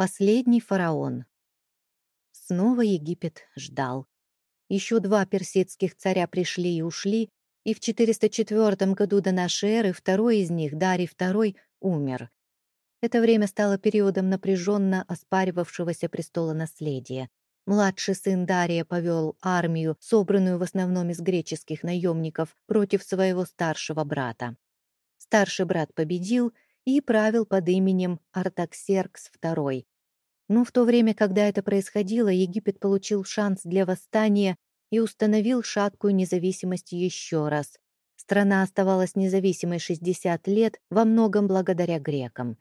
Последний фараон. Снова Египет ждал. Еще два персидских царя пришли и ушли, и в 404 году до нашей эры второй из них, Дарий II, умер. Это время стало периодом напряженно оспаривавшегося престола наследия. Младший сын Дария повел армию, собранную в основном из греческих наемников, против своего старшего брата. Старший брат победил и правил под именем Артаксеркс II. Но в то время, когда это происходило, Египет получил шанс для восстания и установил шаткую независимость еще раз. Страна оставалась независимой 60 лет, во многом благодаря грекам.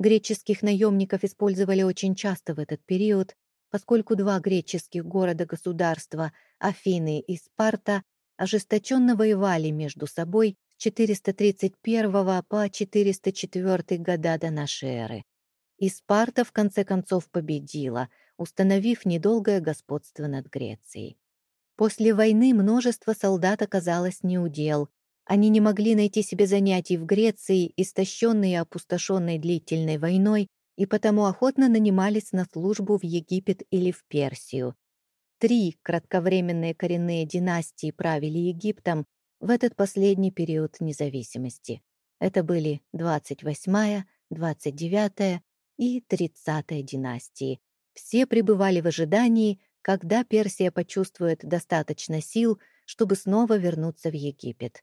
Греческих наемников использовали очень часто в этот период, поскольку два греческих города-государства, Афины и Спарта, ожесточенно воевали между собой с 431 по 404 года до нашей эры. И Спарта в конце концов победила, установив недолгое господство над Грецией. После войны множество солдат оказалось неудел. Они не могли найти себе занятий в Греции, истощенные и опустошенной длительной войной, и потому охотно нанимались на службу в Египет или в Персию. Три кратковременные коренные династии правили Египтом в этот последний период независимости. Это были 28-я, 29-я и 30-я династии. Все пребывали в ожидании, когда Персия почувствует достаточно сил, чтобы снова вернуться в Египет.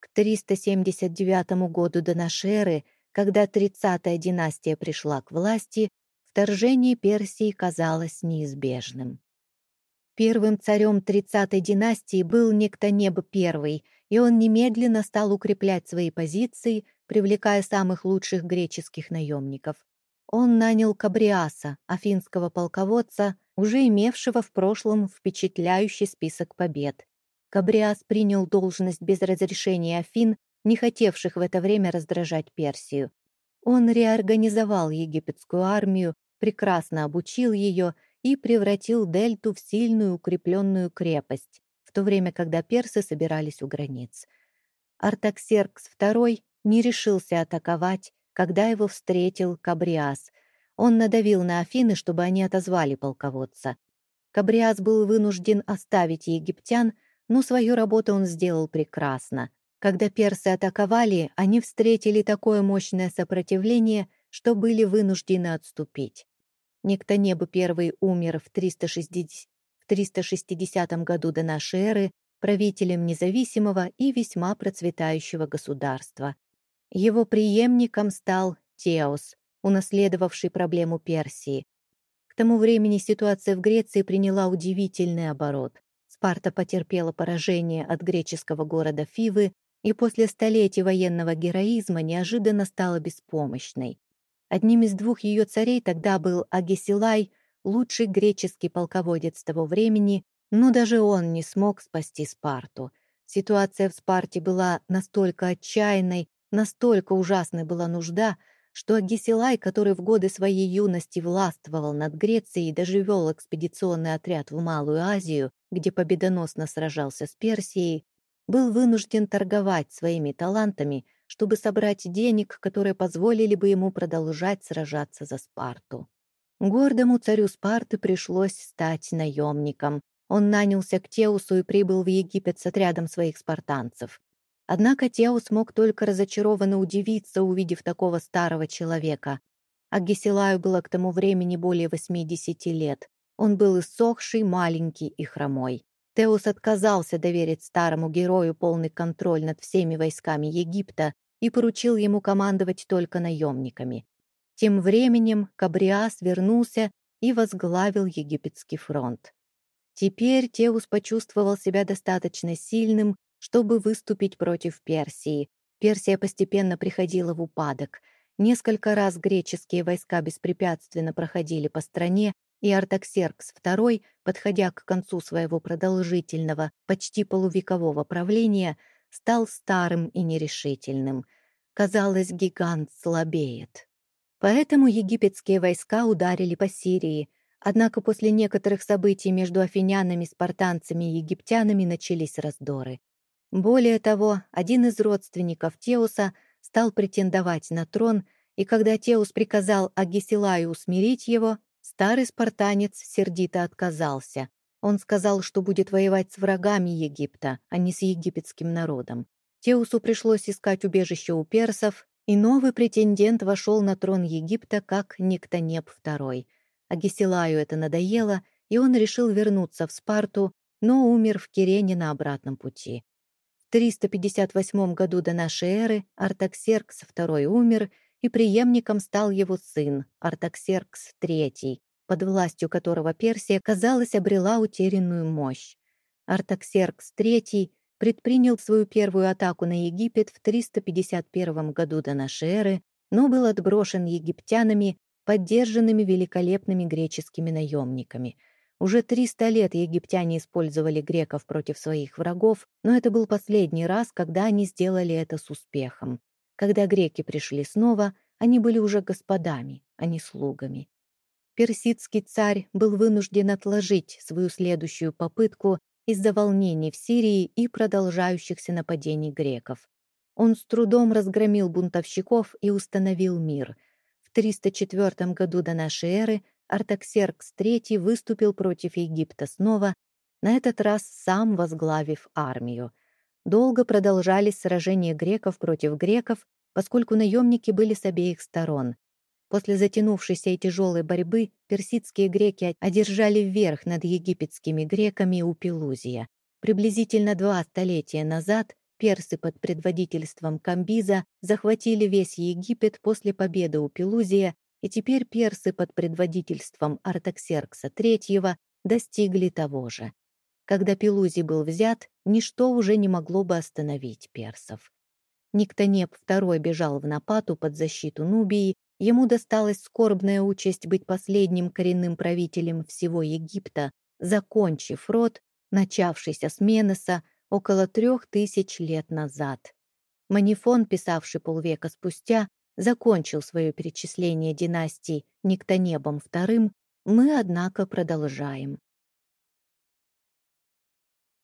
К 379 году до эры когда 30-я династия пришла к власти, вторжение Персии казалось неизбежным. Первым царем 30-й династии был некто Небо I, и он немедленно стал укреплять свои позиции, привлекая самых лучших греческих наемников. Он нанял Кабриаса, афинского полководца, уже имевшего в прошлом впечатляющий список побед. Кабриас принял должность без разрешения Афин не хотевших в это время раздражать Персию. Он реорганизовал египетскую армию, прекрасно обучил ее и превратил Дельту в сильную укрепленную крепость, в то время, когда персы собирались у границ. Артаксеркс II не решился атаковать, когда его встретил Кабриас. Он надавил на Афины, чтобы они отозвали полководца. Кабриас был вынужден оставить египтян, но свою работу он сделал прекрасно. Когда персы атаковали, они встретили такое мощное сопротивление, что были вынуждены отступить. Некто Небо I умер в 360, в 360 году до нашей эры правителем независимого и весьма процветающего государства. Его преемником стал Теос, унаследовавший проблему Персии. К тому времени ситуация в Греции приняла удивительный оборот. Спарта потерпела поражение от греческого города Фивы, и после столетий военного героизма неожиданно стала беспомощной. Одним из двух ее царей тогда был Агесилай, лучший греческий полководец того времени, но даже он не смог спасти Спарту. Ситуация в Спарте была настолько отчаянной, настолько ужасной была нужда, что Агесилай, который в годы своей юности властвовал над Грецией и даже вел экспедиционный отряд в Малую Азию, где победоносно сражался с Персией, был вынужден торговать своими талантами, чтобы собрать денег, которые позволили бы ему продолжать сражаться за Спарту. Гордому царю Спарты пришлось стать наемником. Он нанялся к Теусу и прибыл в Египет с отрядом своих спартанцев. Однако Теус мог только разочарованно удивиться, увидев такого старого человека. А Гесилаю было к тому времени более 80 лет. Он был иссохший, маленький и хромой. Теус отказался доверить старому герою полный контроль над всеми войсками Египта и поручил ему командовать только наемниками. Тем временем Кабриас вернулся и возглавил египетский фронт. Теперь Теус почувствовал себя достаточно сильным, чтобы выступить против Персии. Персия постепенно приходила в упадок. Несколько раз греческие войска беспрепятственно проходили по стране, и Артаксеркс II, подходя к концу своего продолжительного, почти полувекового правления, стал старым и нерешительным. Казалось, гигант слабеет. Поэтому египетские войска ударили по Сирии, однако после некоторых событий между афинянами, спартанцами и египтянами начались раздоры. Более того, один из родственников Теуса стал претендовать на трон, и когда Теус приказал Агисилаю усмирить его, старый спартанец сердито отказался. Он сказал, что будет воевать с врагами Египта, а не с египетским народом. Теусу пришлось искать убежище у персов, и новый претендент вошел на трон Египта как Никтонеп II. Агисилаю это надоело, и он решил вернуться в Спарту, но умер в Кирене на обратном пути. В 358 году до нашей эры Артаксеркс II умер, и преемником стал его сын, Артаксеркс III, под властью которого Персия, казалось, обрела утерянную мощь. Артаксеркс III предпринял свою первую атаку на Египет в 351 году до нашей эры, но был отброшен египтянами, поддержанными великолепными греческими наемниками. Уже 300 лет египтяне использовали греков против своих врагов, но это был последний раз, когда они сделали это с успехом. Когда греки пришли снова, они были уже господами, а не слугами. Персидский царь был вынужден отложить свою следующую попытку из-за волнений в Сирии и продолжающихся нападений греков. Он с трудом разгромил бунтовщиков и установил мир. В 304 году до нашей эры Артаксеркс III выступил против Египта снова, на этот раз сам возглавив армию. Долго продолжались сражения греков против греков, поскольку наемники были с обеих сторон. После затянувшейся и тяжелой борьбы персидские греки одержали верх над египетскими греками у Пелузия. Приблизительно два столетия назад персы под предводительством Камбиза захватили весь Египет после победы у Пелузия, и теперь персы под предводительством Артаксеркса III достигли того же. Когда Пелузий был взят, ничто уже не могло бы остановить персов. Никтонеп II бежал в Напату под защиту Нубии, ему досталась скорбная участь быть последним коренным правителем всего Египта, закончив род, начавшийся с Менеса около трех тысяч лет назад. Манифон, писавший полвека спустя, закончил свое перечисление династий Никтонебом II, мы, однако, продолжаем.